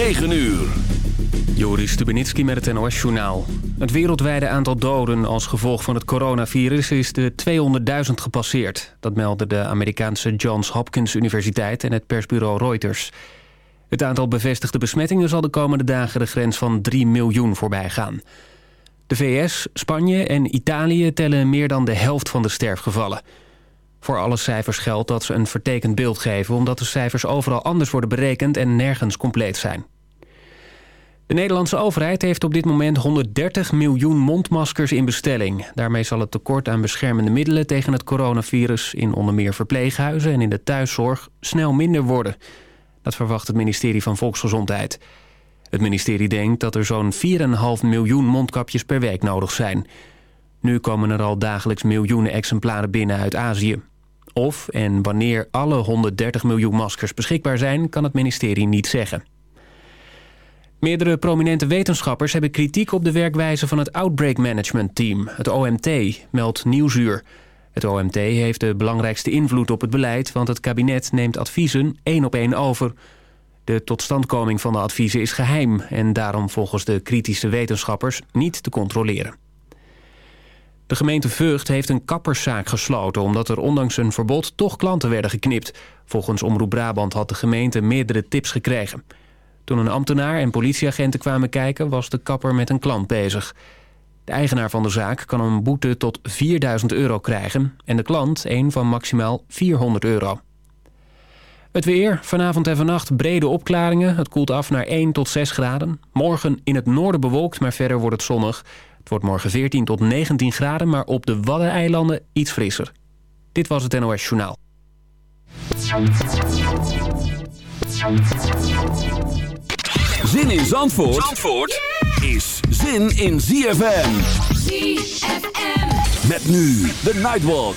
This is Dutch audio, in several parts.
9 uur. Joris Stubenitski met het NOS-journaal. Het wereldwijde aantal doden als gevolg van het coronavirus is de 200.000 gepasseerd. Dat meldde de Amerikaanse Johns Hopkins Universiteit en het persbureau Reuters. Het aantal bevestigde besmettingen zal de komende dagen de grens van 3 miljoen voorbij gaan. De VS, Spanje en Italië tellen meer dan de helft van de sterfgevallen. Voor alle cijfers geldt dat ze een vertekend beeld geven... omdat de cijfers overal anders worden berekend en nergens compleet zijn. De Nederlandse overheid heeft op dit moment 130 miljoen mondmaskers in bestelling. Daarmee zal het tekort aan beschermende middelen tegen het coronavirus... in onder meer verpleeghuizen en in de thuiszorg snel minder worden. Dat verwacht het ministerie van Volksgezondheid. Het ministerie denkt dat er zo'n 4,5 miljoen mondkapjes per week nodig zijn. Nu komen er al dagelijks miljoenen exemplaren binnen uit Azië. Of en wanneer alle 130 miljoen maskers beschikbaar zijn... kan het ministerie niet zeggen. Meerdere prominente wetenschappers hebben kritiek op de werkwijze van het Outbreak Management Team, het OMT, meldt Nieuwsuur. Het OMT heeft de belangrijkste invloed op het beleid, want het kabinet neemt adviezen één op één over. De totstandkoming van de adviezen is geheim en daarom volgens de kritische wetenschappers niet te controleren. De gemeente Vught heeft een kapperszaak gesloten... omdat er ondanks een verbod toch klanten werden geknipt. Volgens Omroep Brabant had de gemeente meerdere tips gekregen. Toen een ambtenaar en politieagenten kwamen kijken... was de kapper met een klant bezig. De eigenaar van de zaak kan een boete tot 4000 euro krijgen... en de klant een van maximaal 400 euro. Het weer, vanavond en vannacht brede opklaringen. Het koelt af naar 1 tot 6 graden. Morgen in het noorden bewolkt, maar verder wordt het zonnig. Het wordt morgen 14 tot 19 graden, maar op de Waddeneilanden iets frisser. Dit was het NOS Journaal. Zin in Zandvoort, Zandvoort is zin in ZFM. ZFM. Met nu de Nightwalk.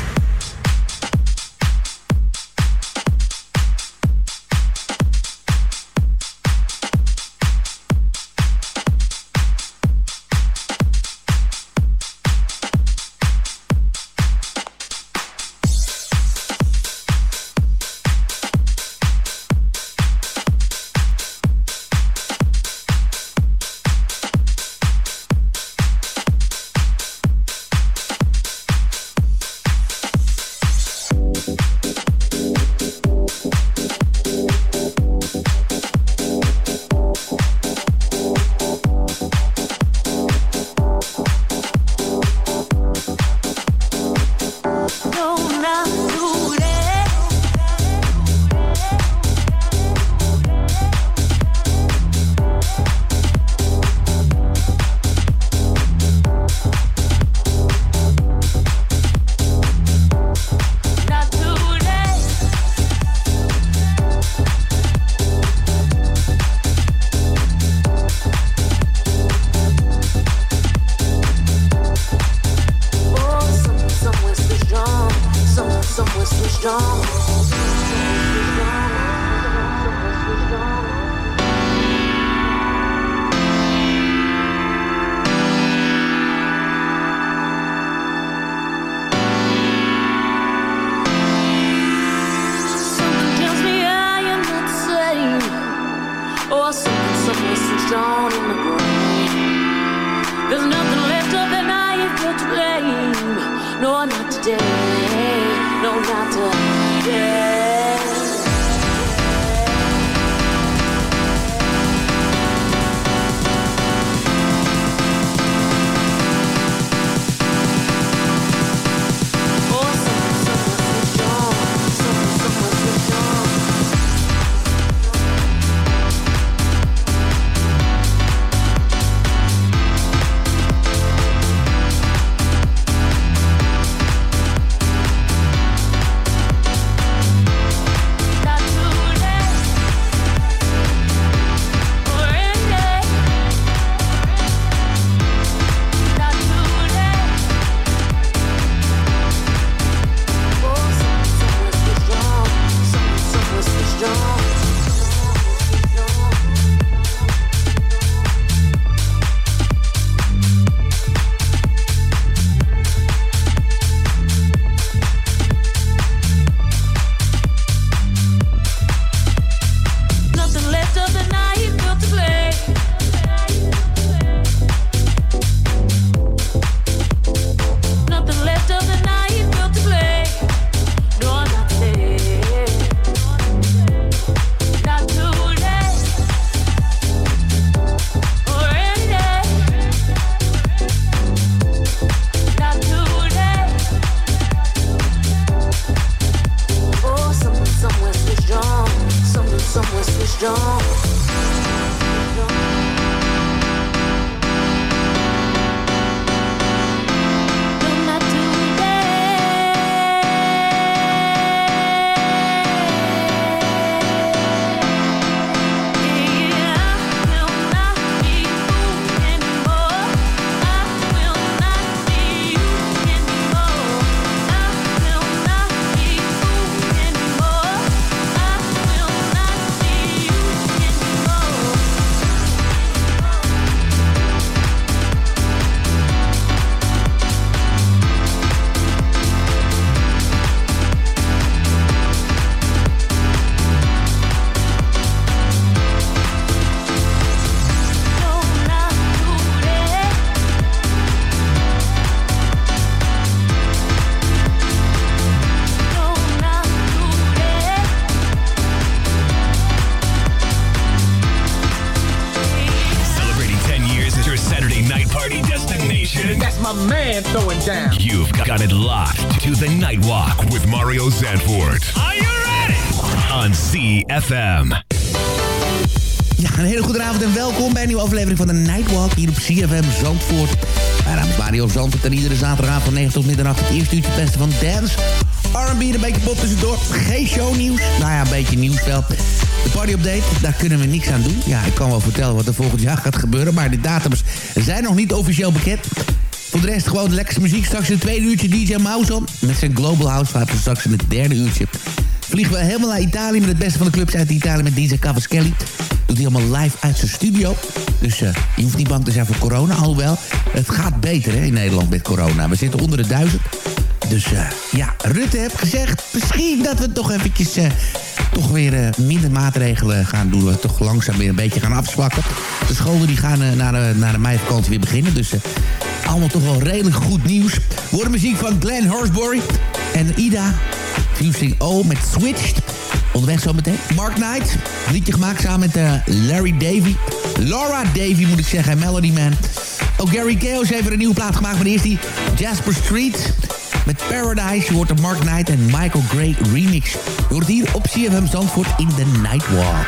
Aflevering van de Nightwalk hier op CFM Zandvoort. Mijn naam is Mario Zandvoort en iedere zaterdagavond van 9 tot middernacht het eerste uurtje beste van dance. R&B, een beetje pop tussendoor. Geen shownieuws. Nou ja, een beetje nieuws wel. De party update, daar kunnen we niks aan doen. Ja, ik kan wel vertellen wat er volgend jaar gaat gebeuren, maar de datums zijn nog niet officieel bekend. Voor de rest gewoon de lekkerste muziek. Straks in het tweede uurtje DJ Mouse Met zijn Global House laten we straks in het derde uurtje vliegen we helemaal naar Italië... met het beste van de clubs uit Italië met DJ Cavaschelli. Doet hij helemaal live uit zijn studio. Dus uh, je hoeft niet bang te zijn voor corona. Alhoewel, het gaat beter hè, in Nederland met corona. We zitten onder de duizend. Dus uh, ja, Rutte heeft gezegd... misschien dat we toch eventjes... Uh, toch weer minder maatregelen gaan doen. We toch langzaam weer een beetje gaan afzwakken. De scholen die gaan naar, de, naar meivakantie weer beginnen. Dus allemaal toch wel redelijk goed nieuws. Voor de muziek van Glenn Horsbury en Ida. Fusing O met Switched. Onderweg zo meteen. Mark Knight. Liedje gemaakt samen met uh, Larry Davy. Laura Davy moet ik zeggen. Melody Man. Ook Gary Chaos heeft er een nieuwe plaat gemaakt. Maar eerst die Jasper Street. Met Paradise. Je hoort de Mark Knight en Michael Gray remix. Je hoort hier op CFM Zandvoort in The Nightwalk.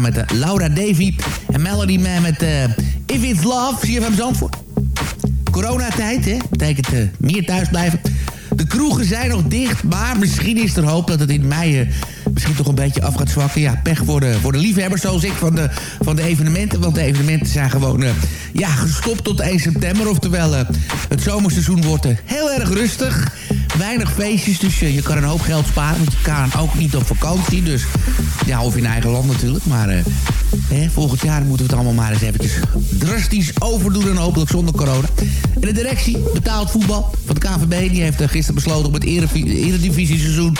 Met eh, Laura Davy en Melody Man met eh, If It's Love. CFM Zandvoort. Coronatijd, hè. Betekent eh, meer thuis blijven. De kroegen zijn nog dicht, maar misschien is er hoop dat het in mei... misschien toch een beetje af gaat zwakken. Ja, pech voor de, voor de liefhebbers, zoals ik, van de, van de evenementen. Want de evenementen zijn gewoon ja, gestopt tot 1 september. Oftewel, het zomerseizoen wordt heel erg rustig. Weinig feestjes, dus eh, je kan een hoop geld sparen. Want je kan ook niet op vakantie. Dus ja, of in eigen land natuurlijk. Maar eh, volgend jaar moeten we het allemaal maar eens eventjes drastisch overdoen. En hopelijk zonder corona. En de directie betaald voetbal van de KVB... die heeft eh, gisteren besloten om het Erevi- eredivisie-seizoen...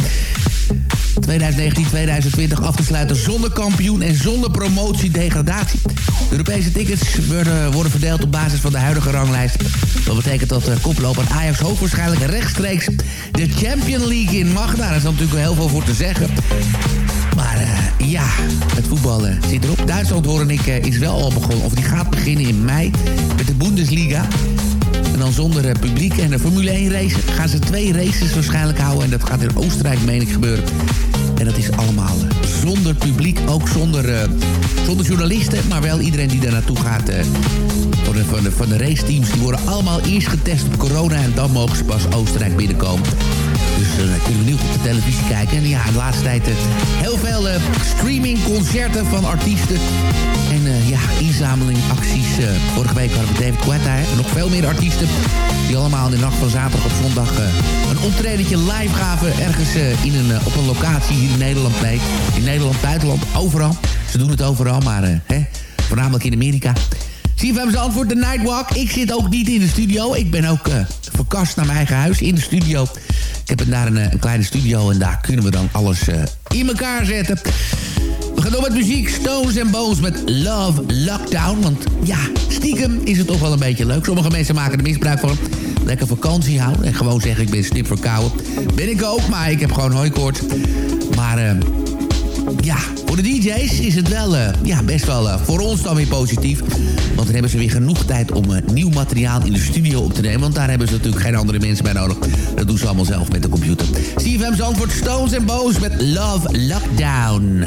2019-2020 af te sluiten zonder kampioen en zonder promotie-degradatie. De Europese tickets worden, worden verdeeld op basis van de huidige ranglijst. Dat betekent dat de koploper Ajax hoogwaarschijnlijk rechtstreeks de Champions League in mag. Daar is natuurlijk heel veel voor te zeggen. Maar eh, ja, het voetbal eh, zit erop. Duitsland hoor ik eh, is wel al begonnen, of die gaat beginnen in mei met de Bundesliga. Dan zonder eh, publiek en de Formule 1 race gaan ze twee races waarschijnlijk houden. En dat gaat in Oostenrijk, meen ik, gebeuren. En dat is allemaal zonder publiek, ook zonder, eh, zonder journalisten. Maar wel iedereen die daar naartoe gaat. eh, van, de, van, van de raceteams, die worden allemaal eerst getest op corona. En dan mogen ze pas Oostenrijk binnenkomen. Dus eh, dan kunnen we nieuw op de televisie kijken. En ja, de laatste tijd eh, heel veel eh, streamingconcerten van artiesten. En eh, ja, inzamelingacties. eh, vorige week hadden we David Guetta. En nog veel meer artiesten. Die allemaal in de nacht van zaterdag op zondag eh, een optredentje live gaven. Ergens eh, in een, eh, op een locatie hier in Nederland. Nee, in Nederland, buitenland, overal. Ze doen het overal, maar eh, hè, voornamelijk in Amerika. CFM antwoord de Nightwalk. Ik zit ook niet in de studio. Ik ben ook eh, verkast naar mijn eigen huis in de studio. Ik heb daar een, eh, een kleine studio en daar kunnen we dan alles eh, in elkaar zetten. We gaan door met muziek. Stones and Bones met Love Lockdown. Want ja, stiekem is het toch wel een beetje leuk. Sommige mensen maken er misbruik van. Lekker vakantie houden en gewoon zeggen ik ben snip verkouden. Ben ik ook, maar ik heb gewoon hooikoorts. Maar... eh, ja, voor de DJ's is het wel eh, ja, best wel eh, voor ons dan weer positief. Want dan hebben ze weer genoeg tijd om eh, nieuw materiaal in de studio op te nemen. Want daar hebben ze natuurlijk geen andere mensen bij nodig. Dat doen ze allemaal zelf met de computer. CFM's antwoord Stones en Boos met Love Lockdown.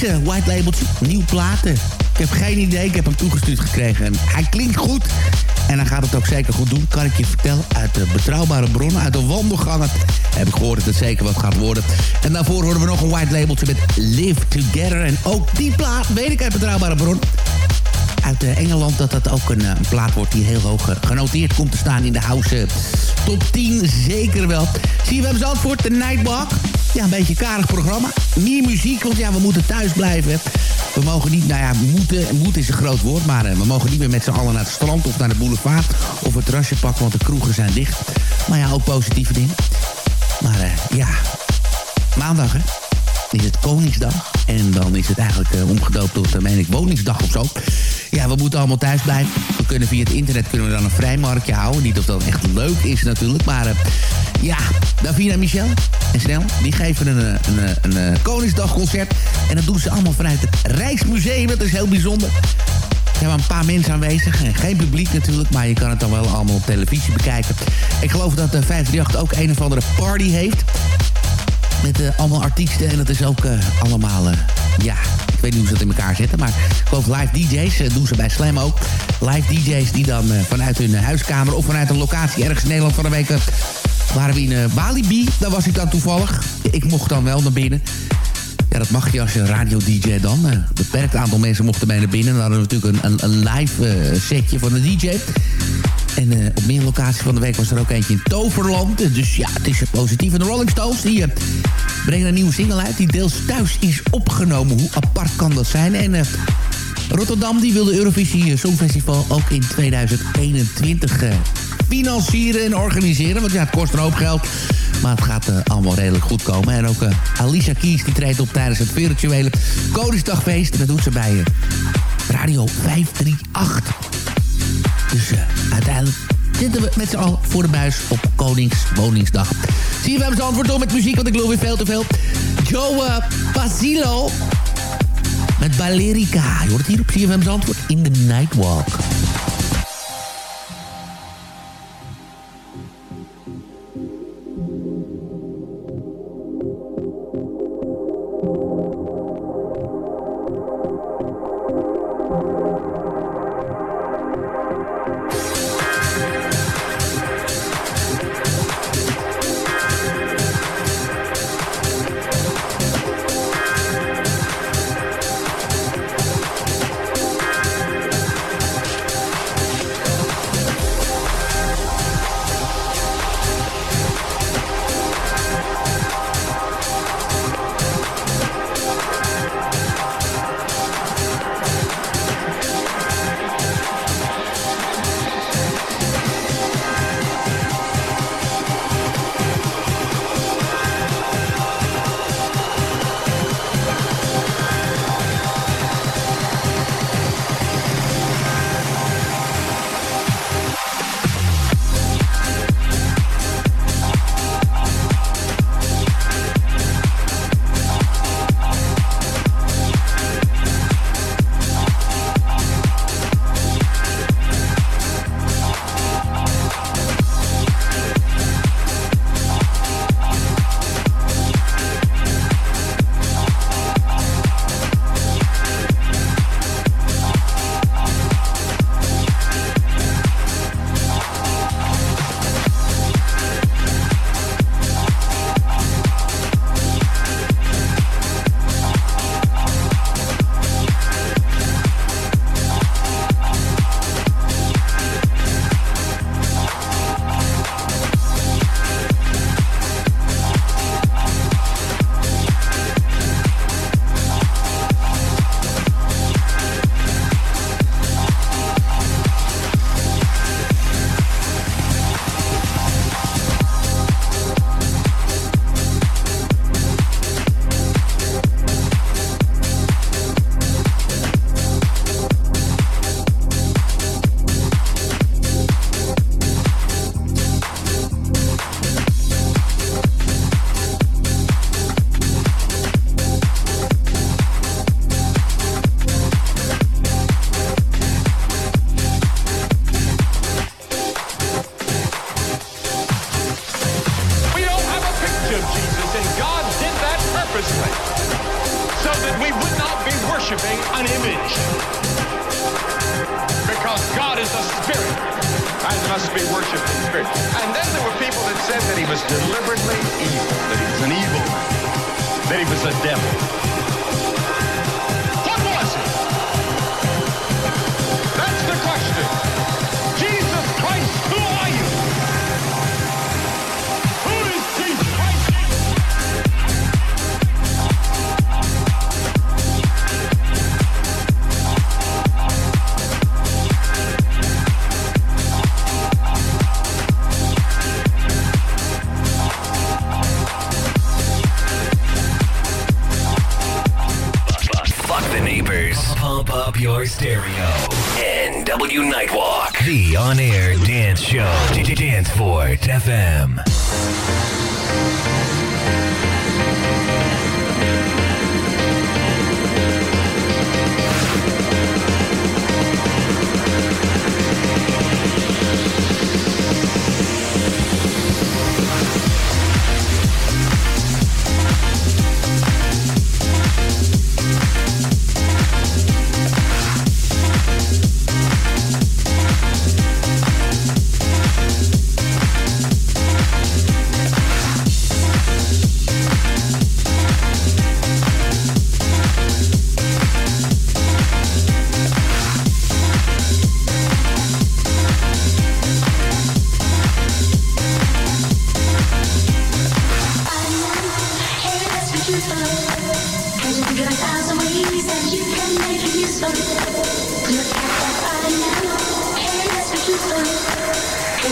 De clubmix, uh, white labeltje, nieuw platen. Ik heb geen idee, ik heb hem toegestuurd gekregen. En hij klinkt goed. En hij gaat het ook zeker goed doen, kan ik je vertellen. Uit de betrouwbare bronnen, uit de wandelgangen heb ik gehoord dat het zeker wat gaat worden. En daarvoor horen we nog een white labeltje met Live Together. En ook die plaat, weet ik uit betrouwbare bron uit uh, Engeland dat dat ook een, uh, plaat wordt die heel hoog uh, genoteerd komt te staan in de house top 10. Zeker wel. Zie we hebben Zandvoort, de Nightwalk. Ja, een beetje karig programma. Meer muziek, want ja, we moeten thuis blijven. We mogen niet, nou ja, moeten, moeten is een groot woord... maar we mogen niet meer met z'n allen naar het strand of naar de boulevard... of het terrasje pakken, want de kroegen zijn dicht. Maar ja, ook positieve dingen. Maar ja, maandag hè is het Koningsdag. En dan is het eigenlijk uh, omgedoopt tot, uh, meen ik, Woningsdag of zo. Ja, we moeten allemaal thuis blijven. We kunnen via het internet kunnen we dan een vrijmarktje houden. Niet of dat echt leuk is natuurlijk. Maar ja, Davina Michel en Snel, die geven een, een, een, een Koningsdagconcert. En dat doen ze allemaal vanuit het Rijksmuseum. Dat is heel bijzonder. Er zijn een paar mensen aanwezig. Geen publiek natuurlijk, maar je kan het dan wel allemaal op televisie bekijken. Ik geloof dat de 538 ook een of andere party heeft. Met allemaal artiesten. En dat is ook allemaal, ja, ik weet niet hoe ze dat in elkaar zetten. Maar ik geloof live DJ's doen ze bij Slam ook. Live DJ's die dan vanuit hun huiskamer of vanuit een locatie ergens in Nederland van de week... waren we in Walibi. Daar was ik dan toevallig. Ik mocht dan wel naar binnen. Ja, dat mag je als je radio-dj dan. Een beperkt aantal mensen mochten mee naar binnen. Dan hadden natuurlijk een, een, live setje van de DJ. En uh, op meer locaties van de week was er ook eentje in Toverland. Dus ja, het is positief. En de Rolling Stones die, uh, brengen een nieuwe single uit... die deels thuis is opgenomen. Hoe apart kan dat zijn? En uh, Rotterdam die wil de Eurovisie Songfestival ook in 2021 financieren en organiseren. Want ja, het kost een hoop geld. Maar het gaat allemaal redelijk goed komen. En ook Alicia Keys die treedt op tijdens het virtuele Koningsdagfeest. En dat doet ze bij Radio 538. Dus uiteindelijk zitten we met z'n allen voor de buis op Koningswoningsdag. Zie je, antwoord door met muziek, want ik geloof weer veel te veel. Joe Pasilo met Valerica. Je hoort het hier op CFM's antwoord in de Nightwalk. first so that we would not be worshiping an image. Because God is a spirit and must be worshiped in spirit. And then there were people that said that he was deliberately evil, that he was an evil man, that he was a devil. Your stereo. NW Nightwalk. The on air dance show. Danceport FM.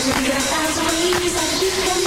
You're,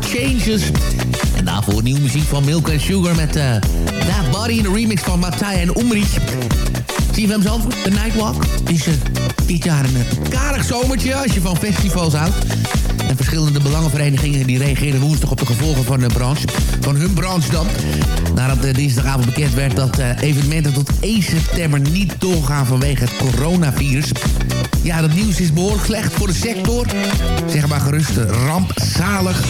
Changes. En daarvoor nieuwe muziek van Milk and Sugar met uh, That Body in de remix van Matthij en Umri. CFM Zandvoort, de Nightwalk. Is uh, dit jaar een uh, karig zomertje als je van festivals houdt. En verschillende belangenverenigingen die reageerden woensdag op de gevolgen van de branche. Van hun branche dan. Nadat dinsdagavond bekend werd dat evenementen tot 1 september niet doorgaan vanwege het coronavirus. Ja, dat nieuws is behoorlijk slecht voor de sector. Zeg maar gerust rampzalig.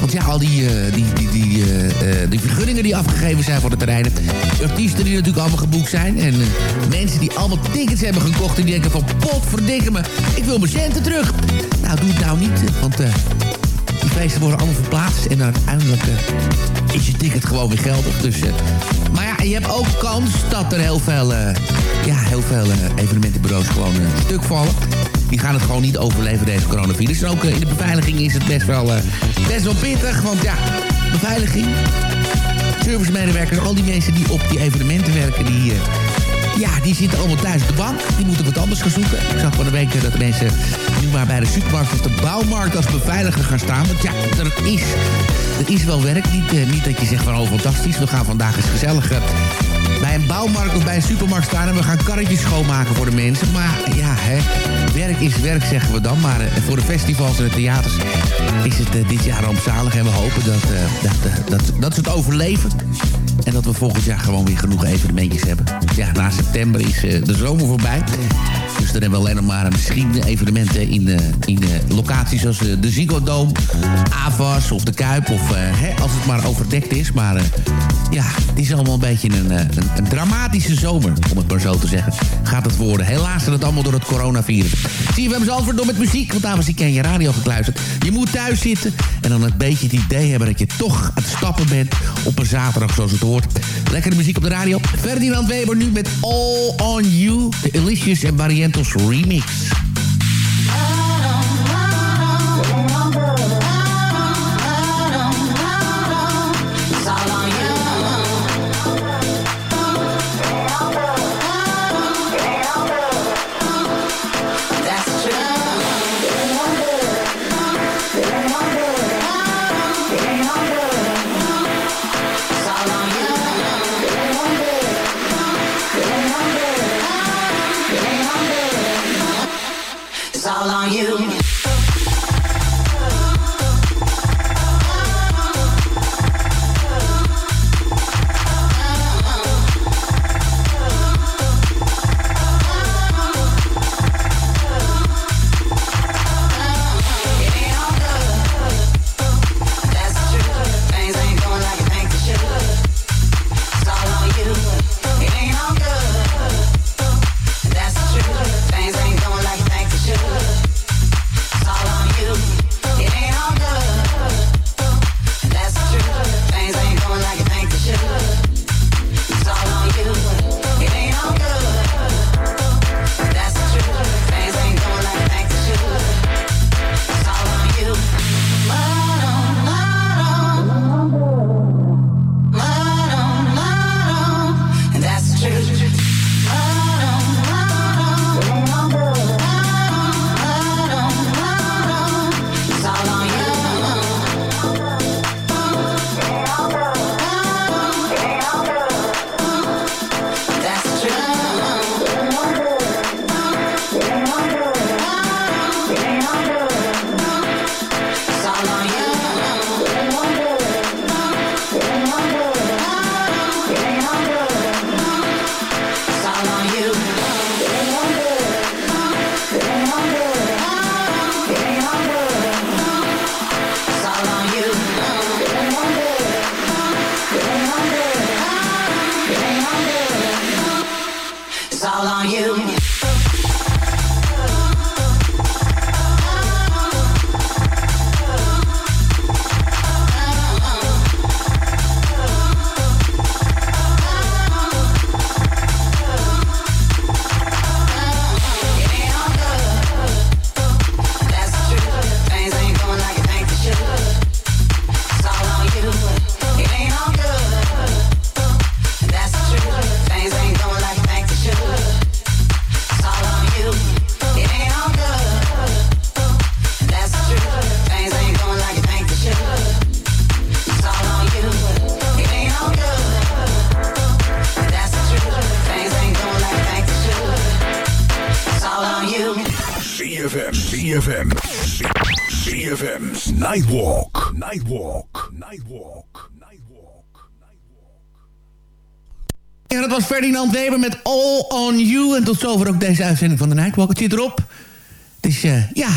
Want ja, al die, uh, die, die, uh, uh, die vergunningen die afgegeven zijn voor de terreinen. Artiesten die natuurlijk allemaal geboekt zijn. En mensen die allemaal tickets hebben gekocht. En die denken van, potverdikke me, ik wil mijn centen terug. Nou, doe het nou niet. Want die feesten worden allemaal verplaatst. En uiteindelijk is je ticket gewoon weer geldig. Dus, maar ja, je hebt ook kans dat er heel veel, ja, heel veel evenementenbureaus gewoon een stuk vallen die gaan het gewoon niet overleven, deze coronavirus. En ook uh, in de beveiliging is het best wel, uh, best wel pittig. Want ja, beveiliging, servicemedewerkers, al die mensen die op die evenementen werken... die, uh, ja, die zitten allemaal thuis op de bank. Die moeten wat anders gaan zoeken. Ik zag van de week dat mensen nu maar bij de supermarkt of de bouwmarkt als beveiliger gaan staan. Want ja, er is, er is wel werk. Niet, niet dat je zegt van, oh fantastisch, we gaan vandaag eens gezellig bouwmarkt of bij een supermarkt staan... en we gaan karretjes schoonmaken voor de mensen. Maar ja, hè, werk is werk, zeggen we dan. Maar uh, voor de festivals en de theaters is het uh, dit jaar rampzalig. En we hopen dat, uh, dat, dat, dat ze het overleven. En dat we volgend jaar gewoon weer genoeg evenementjes hebben. Ja, na september is de zomer voorbij. Dus dan hebben we alleen nog maar misschien evenementen in, in locaties zoals de Ziggo Dome, Avas of de Kuip. Of hè, als het maar overdekt is. Maar ja, het is allemaal een beetje een, een, dramatische zomer, om het maar zo te zeggen. Gaat het worden. Helaas gaat het allemaal door het coronavirus. Zie je, we hebben antwoord door met muziek, want dames, ik ken je radio gekluisterd. Je moet thuis zitten en dan een beetje het idee hebben dat je toch aan het stappen bent op een zaterdag zoals het hoort. Lekkere muziek op de radio. Ferdinand Weber nu met All On You, de Elicious en Barrientos remix. ZFM's Nightwalk. Nightwalk. Nightwalk. Ja, dat was Ferdinand Weber met All On You. En tot zover ook deze uitzending van de Nightwalk. Het zit erop. Eh, ja,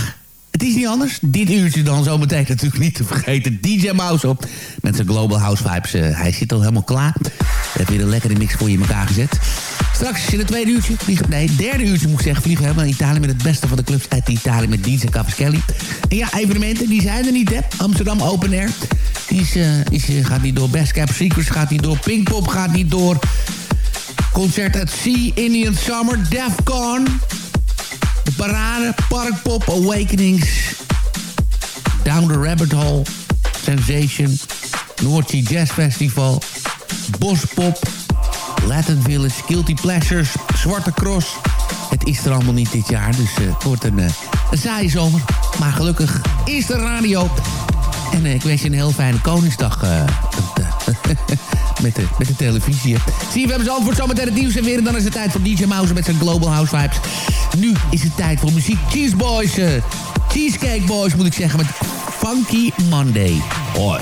het is niet anders. Dit uurtje dan zometeen natuurlijk niet te vergeten. DJ Mouse op met zijn Global House Vibes. Eh, hij zit al helemaal klaar. Hij heeft weer een lekkere mix voor je in elkaar gezet. Straks in het tweede uurtje, vliegen, nee, derde uurtje moet ik zeggen... vliegen we helemaal Italië met het beste van de clubs uit Italië... met en Cavaschelli. En ja, evenementen, die zijn er niet, hè. Amsterdam Open Air. Die is, eh, gaat niet door. Best Cap Secrets gaat niet door. Pinkpop gaat niet door. Concert at Sea, Indian Summer, Defcon. De parade, Parkpop, Awakenings. Down the Rabbit Hole, Sensation. Noordzee Jazz Festival. Bospop. Latin Village, Guilty Pleasures, Zwarte Cross. Het is er allemaal niet dit jaar, dus eh, het wordt een, uh, een saaie zomer. Maar gelukkig is er radio. En uh, ik wens je een heel fijne Koningsdag. De, met de televisie. Zie je, we hebben zo antwoord zometeen het nieuws en weer. En dan is het tijd voor DJ Mouse met zijn Global House Vibes. Nu is het tijd voor muziek. Cheese Boys, Cheesecake Boys moet ik zeggen, met Funky Monday. Hoi.